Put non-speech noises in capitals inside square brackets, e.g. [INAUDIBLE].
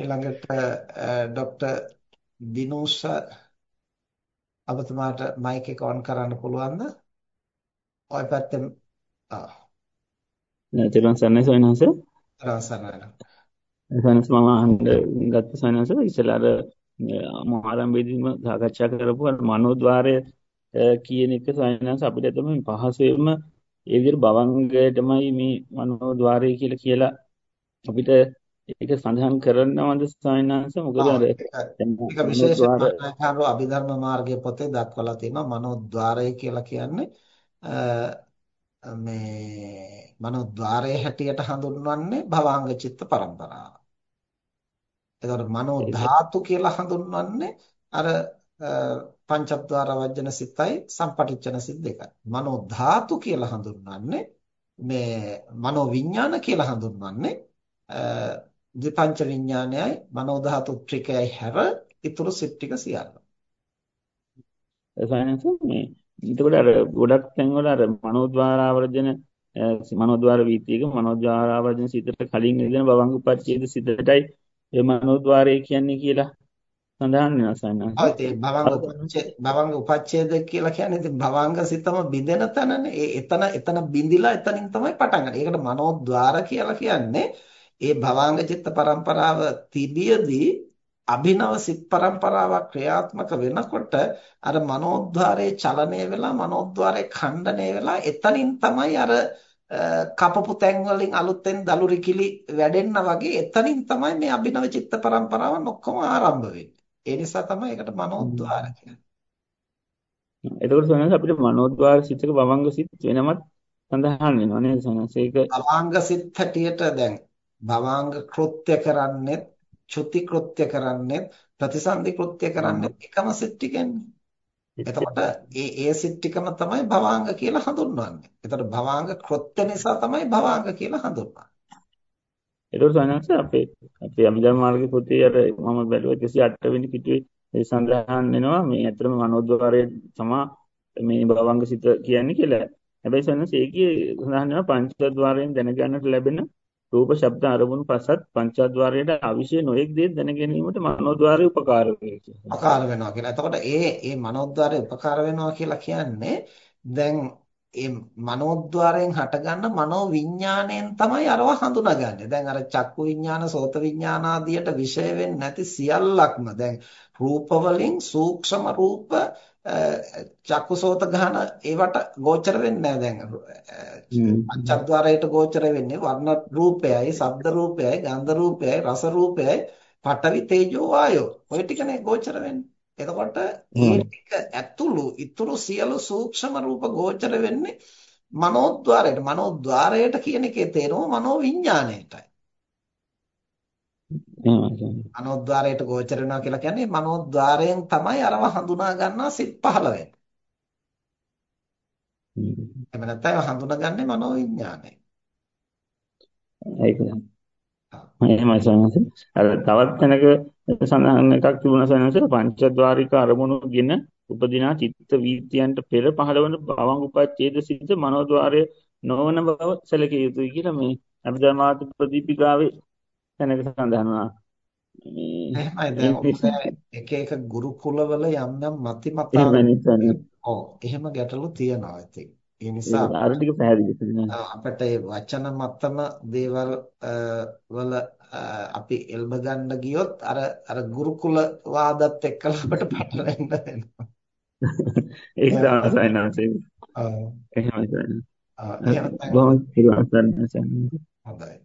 ඊළඟට doctor දිනෝෂ අපතුමාට mic එක on කරන්න පුළුවන්ද? ඔය පැත්තෙන් ආ තෙරුවන් සරණයි සෝනහස. තෙරුවන් සරණයි. සෝනහස මම අහන්න ගත්ත සෝනහස ඉස්සලා අර ආරම්භයේදීම සාකච්ඡා කරපු අර මනෝද්වාරය කියන එක සෝනහස අපිට තමයි පහසෙම ඒ විදිහට භවංගයටමයි මේ මනෝද්වාරය කියලා කියලා අපිට ඒක සඳහන් කරනවද ස්වාමීනාංශ මොකද අර ඒක විශේෂයෙන්ම අභිධර්ම මාර්ගයේ පොතේ දක්වලා තියෙනවා මනෝද්වාරය කියලා කියන්නේ මේ මනෝද්වාරයේ හැටියට හඳුන්වන්නේ භවාංග චිත්ත පරම්පරාව. එතකොට මනෝ ධාතු කියලා හඳුන්වන්නේ අර පංචද්වාර වජ්ජන සිතයි සම්පටිච්ඡන සිත් දෙකයි. මනෝ ධාතු කියලා හඳුන්වන්නේ මේ මනෝ විඥාන කියලා හඳුන්වන්නේ ද්විපංච විඥානයයි මනෝ ධාතු ත්‍රිකයයි හැර ඊතුරු සිත් ටික සියල්ල. සයන්ස් මේ එතකොට අර ගොඩක් තැන්වල අර මනෝද්වාරාවර්ජන මනෝද්වාර වීතියක මනෝද්වාරාවර්ජන සිතට කලින් ඉඳන් භවංග උපච්ඡේද සිතටයි ඒ මනෝද්වාරය කියන්නේ කියලා සඳහන් වෙනවා සයන්ස්. ඔව් ඒ භවංග උපච්ඡේද කියලා කියන්නේ ඉතින් භවංග සිතම බිඳෙන තැනනේ. ඒ එතන එතන බිඳිලා එතනින් තමයි පටන් ගන්නේ. ඒකට මනෝද්වාර කියලා කියන්නේ ඒ භවාංග චිත්ත පරම්පරාව තිබියදී අභිනව සිත් පරම්පරාවක් ක්‍රියාත්මක වෙනකොට අර මනෝද්වාරයේ චලනය වෙලා මනෝද්වාරයේ ඛණ්ඩණය වෙලා එතනින් තමයි අර කපපු තැන් වලින් අලුතෙන් දලුරි කිලි වැඩෙන්න වගේ එතනින් තමයි මේ අභිනව චිත්ත පරම්පරාවන් ඔක්කොම ආරම්භ වෙන්නේ. ඒ නිසා තමයි ඒකට මනෝද්වාර කියන්නේ. එතකොට සනස අපිට මනෝද්වාර සිතක භවංග සිත් වෙනමත් සඳහන් වෙනවා නේද සනස? ඒක භවංග සිත් හැටියට දැන් භවාංග කෘත්‍ය කරන්නේත් චුති කෘත්‍ය කරන්නේත් ප්‍රතිසන්දි කෘත්‍ය කරන්නේත් එකම සිත් ටිකන්නේ. එතකොට ඒ ඒ සිත් ටිකම තමයි භවාංග කියලා හඳුන්වන්නේ. එතකොට භවාංග කෘත්‍ය නිසා තමයි භවාංග කියලා හඳුන්වන්නේ. ඒතකොට සයන්ස් අපේ අපේ අභිධර්ම මාර්ගයේ පොතේ අර මම බැලුවා 108 වෙනි පිටුවේ ඒ සඳහන් වෙනවා මේ ඇත්තටම මනෝද්වාරයේ තමා මේ භවංග සිත කියන්නේ කියලා. හැබැයි සයන්ස් ඒකේ සඳහන් වෙනවා පංචද්වාරයෙන් දැනගන්නට ලැබෙන රූප ශබ්ද අරමුණු පසත් පංචද්වාරයට අවශ්‍ය නොඑක් දේ දැන ගැනීමට මනෝද්වාරය උපකාර වෙනවා. උපකාර වෙනවා කියලා. එතකොට ඒ ඒ මනෝද්වාරය උපකාර වෙනවා කියලා කියන්නේ දැන් ඒ මනෝද්වාරයෙන් හටගන්න මනෝ විඥාණයෙන් තමයි අරව හඳුනාගන්නේ. දැන් අර චක්කු විඥාන, සෝත විඥාන ආදියට විෂය වෙන්නේ නැති සියල්ලක්ම. දැන් රූප වලින් සූක්ෂම රූප චක්කුසෝත ගහන ඒවට ගෝචර වෙන්නේ නැහැ දැන්. පංචද්වාරයට ගෝචර වෙන්නේ වර්ණ රූපයයි ශබ්ද රූපයයි ගන්ධ රූපයයි රස රූපයයි පඨවි තේජෝ වායෝ. ඔය ටිකනේ ගෝචර වෙන්නේ එතකොට මේ ටික ඇතුළු ඊතුරු සියලු සූක්ෂම රූප ගෝචර වෙන්නේ මනෝද්වාරයට. මනෝද්වාරයට කියන එකේ තේරුම මනෝ විඥාණයටයි මනෝද්වාරයට ගෝචර වෙනවා කියලා කියන්නේ මනෝද්වාරයෙන් තමයි අරව හඳුනා ගන්නා සිත් පහළ වෙන්නේ. එහෙම නැත්නම් හඳුනාගන්නේ මනෝවිඥානය. ඒක එහෙමයි සනස. අර තවත් තැනක සඳහන් එකක් තිබුණා සනස පංචද්වාරික අරමුණුගෙන උපදිනා චිත්ත වීතියන්ට පෙර පහළවන භවංග උපච්ඡේද සිද්ධ මනෝද්වාරය නොවන බව සැලකිය යුතුයි කියලා මේ අභිධර්මාර්ථ ප්‍රදීපිකාවේ තැනක සඳහන් වුණා. එක එක ගුරුකුලවල යම් යම් මති මතාවල ඔව් එහෙම ගැටලු තියෙනවා ඉතින්. ඒ නිසා අර ටික පැහැදිලි අපිට ඒ වචන මතම දේවල් වල අපි එල්බ ගන්න ගියොත් අර අර ගුරුකුල වාදත් එක්කලා අපිට පැටලෙන්න වෙනවා. [LAUGHS] ඒක තමයි නැසෙ. ඔව් එහෙමයි තමයි. ආ ගන්න හොඳයි.